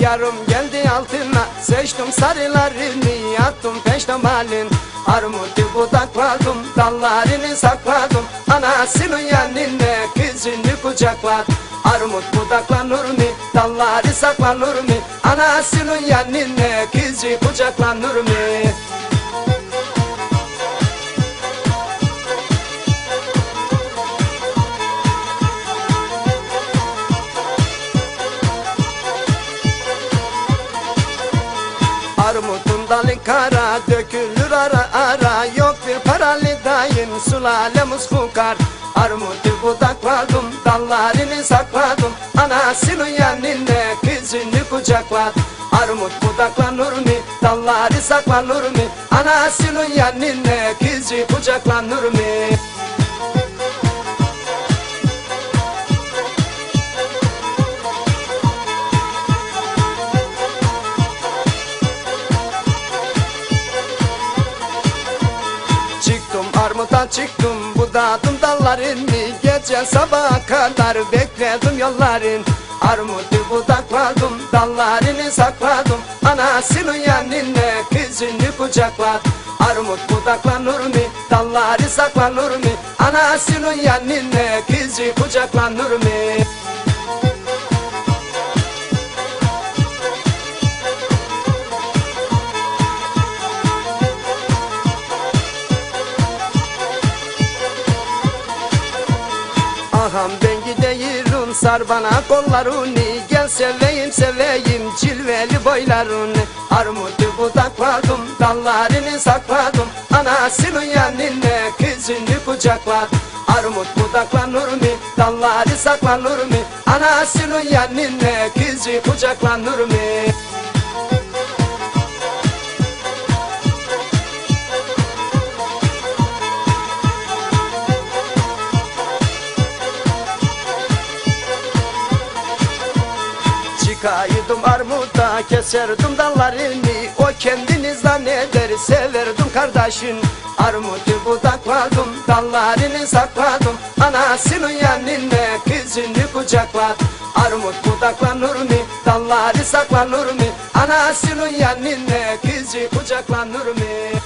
yarım geldi altına Seçtim sarılarını yattım peştemalin Armutu budakladım dallarını sakladım. Anasının yanına kızını kucaklar. Armut budaklanır mı dalları saklanır mı? Anasının yanına kızı kucaklanır mı Armutun dalı kara dökülür ara ara. Yok bir paralı dayın sulalemiz fukar Armutu budakladım dallarını sakladım. Anasının yanına kızını kucaklar. Armut budaklanır mı dalları saklanır mı? Anasının yanına kızı kucaklanır mı çıktım budadım dallarını Gece sabaha kadar bekledim yolların. Armutu budakladım dallarını sakladım. Anasının yanına kızını kucaklar Armut budaklanır mı dalları saklanır mı? Anasının yanına kızı kucaklanır mı Aham ben gideyim sar bana kollarını. Gel seveyim seveyim cilveli boylarını. Armutu budakladım dallarını sakladım. Anasının yanına kızını kucaklar Armut budaklanır mı dalları saklanır mı? Anasının yanına kızı kucaklanır mı Çıkaydım armuta keserdim dallarını O kendini zanneder severdim kardeşin. Armutu budakladım dallarını sakladım. Anasının yanına kızını kucaklar Armut budaklanır mı dalları saklanır mı? Anasının yanına kızı kucaklanır mı